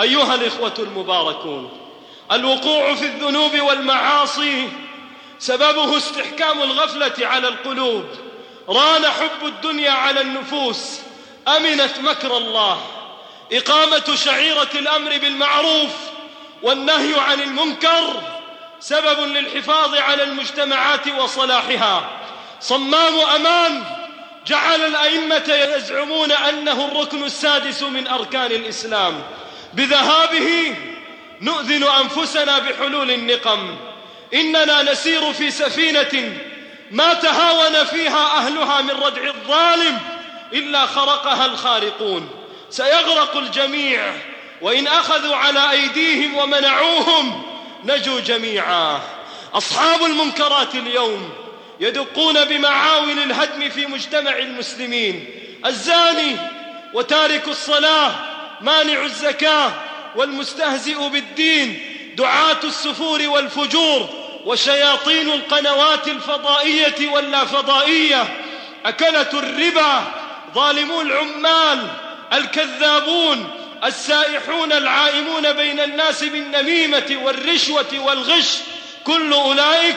أيها الإخوة المباركون الوقوع في الذنوب والمعاصي سببه استحكام الغفلة على القلوب. ران حب الدنيا على النفوس أمنت مكر الله. إقامة شعيرة الأمر بالمعروف والنهي عن المنكر سبب للحفاظ على المجتمعات وصلاحها. صمام أمان جعل الأئمة يزعمون أنه الركن السادس من أركان الإسلام. بذهابه نؤذن أنفسنا بحلول النقم. إننا نسير في سفينة ما تهاون فيها أهلها من ردع الظالم إلا خرقها الخارقون. سيغرق الجميع وإن أخذوا على أيديهم ومنعوهم نجوا جميعا. أصحاب المنكرات اليوم يدقون بمعاول الهدم في مجتمع المسلمين. الزاني وتارك الصلاة مانع الزكاة والمستهزئ بالدين دعاة السفور والفجور وشياطين القنوات الفضائية واللافضائية. أكلة الربا ظالمو العمال الكذابون السائحون العائمون بين الناس بالنميمة والرشوة والغش. كل أولئك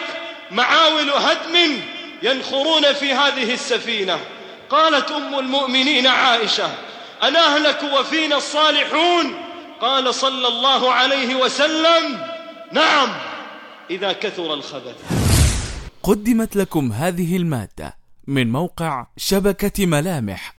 معاول هدم ينخرون في هذه السفينة. قالت أم المؤمنين عائشة أنهلك وفينا الصالحون؟ قال صلى الله عليه وسلم نعم إذا كثر الخبث. قدمت لكم هذه المادة من موقع شبكة ملامح.